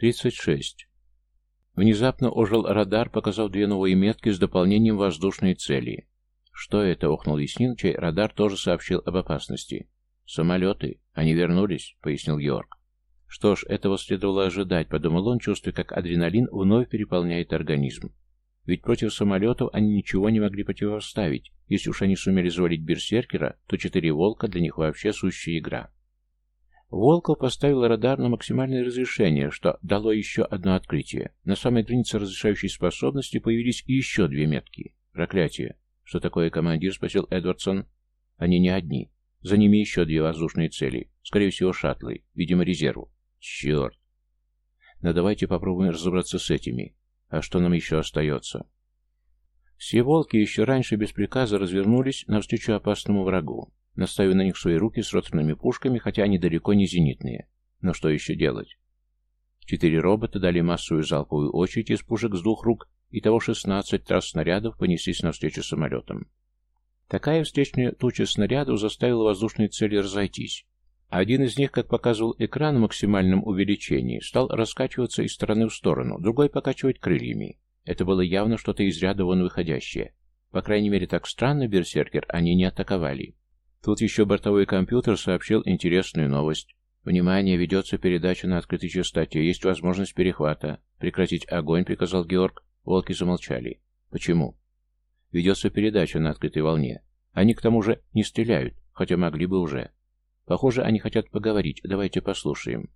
36. Внезапно ожил радар, показав две новые метки с дополнением воздушной цели. «Что это?» — охнул Яснин, чей радар тоже сообщил об опасности. «Самолеты. Они вернулись», — пояснил Георг. «Что ж, этого следовало ожидать», — подумал он, чувствуя, как адреналин вновь переполняет организм. Ведь против самолетов они ничего не могли противоставить. Если уж они сумели завалить берсеркера, то четыре «Волка» для них вообще сущая игра. Волков поставил радар на максимальное разрешение, что дало еще одно открытие. На самой границе разрешающей способности появились еще две метки. Проклятие. Что такое командир, спросил Эдвардсон. Они не одни. За ними еще две воздушные цели. Скорее всего, шаттлы. Видимо, резерву. Черт. Но давайте попробуем разобраться с этими. А что нам еще остается? Все волки еще раньше без приказа развернулись навстречу опасному врагу наставив на них свои руки с роторными пушками, хотя они далеко не зенитные. Но что еще делать? Четыре робота дали массовую залповую очередь из пушек с двух рук, и того 16 трасс снарядов понеслись навстречу самолетам. Такая встречная туча снарядов заставила воздушные цели разойтись. Один из них, как показывал экран в максимальном увеличении, стал раскачиваться из стороны в сторону, другой покачивать крыльями. Это было явно что-то из ряда вон выходящее. По крайней мере, так странно берсеркер они не атаковали. Тут еще бортовой компьютер сообщил интересную новость. «Внимание, ведется передача на открытой частоте. Есть возможность перехвата. Прекратить огонь», — приказал Георг. Волки замолчали. «Почему?» «Ведется передача на открытой волне. Они, к тому же, не стреляют, хотя могли бы уже. Похоже, они хотят поговорить. Давайте послушаем».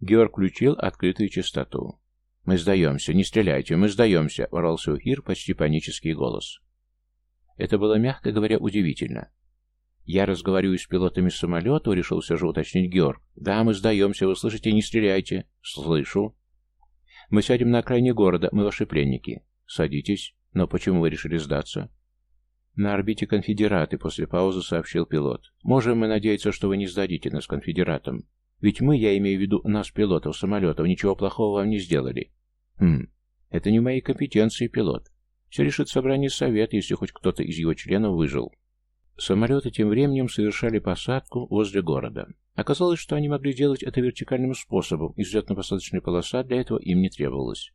Георг включил открытую частоту. «Мы сдаемся. Не стреляйте. Мы сдаемся», — ворвался у Хир почти панический голос. Это было, мягко говоря, удивительно. «Я разговариваю с пилотами самолета», — решился же уточнить Георг. «Да, мы сдаемся, вы слышите, не стреляйте». «Слышу». «Мы сядем на окраине города, мы ваши пленники». «Садитесь. Но почему вы решили сдаться?» «На орбите конфедераты», — после паузы сообщил пилот. «Можем мы надеяться, что вы не сдадите нас конфедератам. Ведь мы, я имею в виду нас, пилотов самолетов, ничего плохого вам не сделали». «Хм, это не в моей компетенции, пилот. Все решит собрание совет, если хоть кто-то из его членов выжил». Самолеты тем временем совершали посадку возле города. Оказалось, что они могли делать это вертикальным способом, и взлетно-посадочная полоса для этого им не требовалась.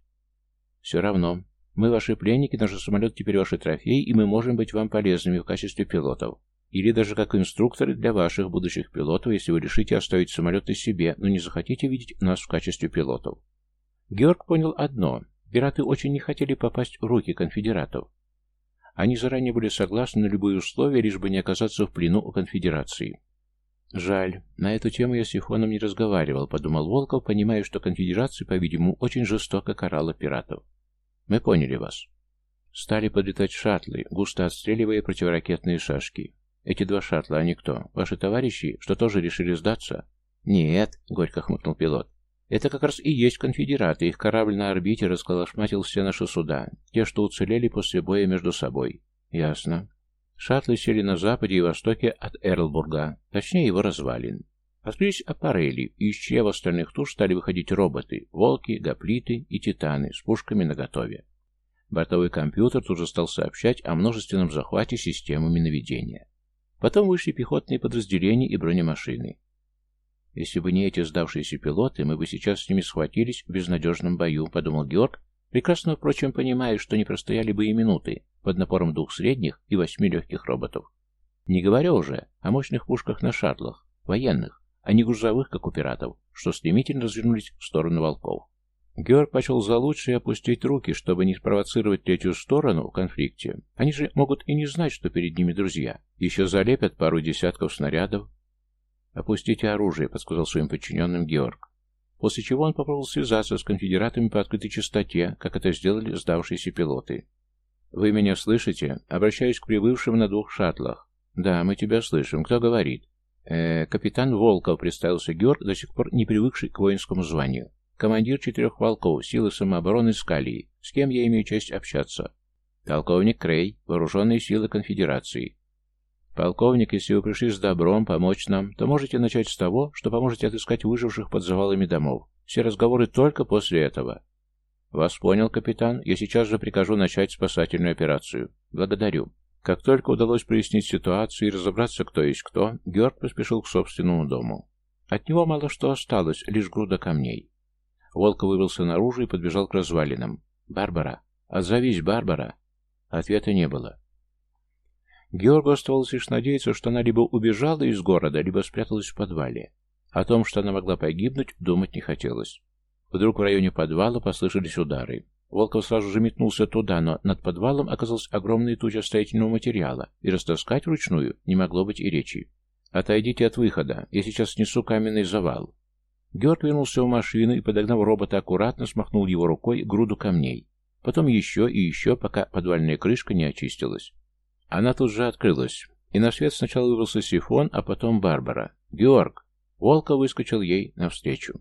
«Все равно. Мы ваши пленники, наши самолеты теперь ваши трофеи, и мы можем быть вам полезными в качестве пилотов. Или даже как инструкторы для ваших будущих пилотов, если вы решите оставить самолеты себе, но не захотите видеть нас в качестве пилотов». Георг понял одно. Пираты очень не хотели попасть в руки конфедератов. Они заранее были согласны на любые условия, лишь бы не оказаться в плену у конфедерации. «Жаль, на эту тему я с Сифоном не разговаривал», — подумал Волков, понимая, что конфедерация, по-видимому, очень жестоко карала пиратов. «Мы поняли вас». Стали подлетать шаттлы, густо отстреливая противоракетные шашки. «Эти два шаттла, они кто? Ваши товарищи, что тоже решили сдаться?» «Нет», — горько хмыкнул пилот. Это как раз и есть конфедераты. Их корабль на орбите расколошматил все наши суда. Те, что уцелели после боя между собой. Ясно. Шаттлы сели на западе и востоке от Эрлбурга, точнее его развалин. Открылись аппарели, и из чья остальных туш стали выходить роботы, волки, гоплиты и титаны с пушками наготове. Бортовой компьютер тут же стал сообщать о множественном захвате системами наведения. Потом вышли пехотные подразделения и бронемашины. Если бы не эти сдавшиеся пилоты, мы бы сейчас с ними схватились в безнадежном бою, подумал Георг, прекрасно, впрочем, понимая, что не простояли бы и минуты под напором двух средних и восьми легких роботов. Не говоря уже о мощных пушках на шаттлах, военных, а не грузовых, как у пиратов, что стремительно развернулись в сторону волков. Георг почел за лучшее опустить руки, чтобы не спровоцировать третью сторону в конфликте. Они же могут и не знать, что перед ними друзья. Еще залепят пару десятков снарядов, «Опустите оружие», — подсказал своим подчиненным Георг. После чего он попробовал связаться с конфедератами по открытой частоте, как это сделали сдавшиеся пилоты. «Вы меня слышите? Обращаюсь к прибывшим на двух шаттлах». «Да, мы тебя слышим. Кто говорит?» «Э, капитан Волков», — представился Георг, до сих пор не привыкший к воинскому званию. «Командир четырех волков, силы самообороны Скалии. С кем я имею честь общаться?» «Полковник Крей, вооруженные силы конфедерации. «Полковник, если вы пришли с добром помочь нам, то можете начать с того, что поможете отыскать выживших под завалами домов. Все разговоры только после этого». «Вас понял, капитан. Я сейчас же прикажу начать спасательную операцию. Благодарю». Как только удалось прояснить ситуацию и разобраться, кто есть кто, Георг поспешил к собственному дому. От него мало что осталось, лишь груда камней. Волков выбрался наружу и подбежал к развалинам. «Барбара! Отзовись, Барбара!» Ответа не было. Георгу оставалось лишь надеяться, что она либо убежала из города, либо спряталась в подвале. О том, что она могла погибнуть, думать не хотелось. Вдруг в районе подвала послышались удары. Волков сразу же метнулся туда, но над подвалом оказалась огромная туча строительного материала, и растаскать вручную не могло быть и речи. «Отойдите от выхода, я сейчас снесу каменный завал». Георг вернулся в машину и, подогнав робота, аккуратно смахнул его рукой груду камней. Потом еще и еще, пока подвальная крышка не очистилась. Она тут же открылась, и на свет сначала выбрался сифон, а потом Барбара. «Георг!» Волка выскочил ей навстречу.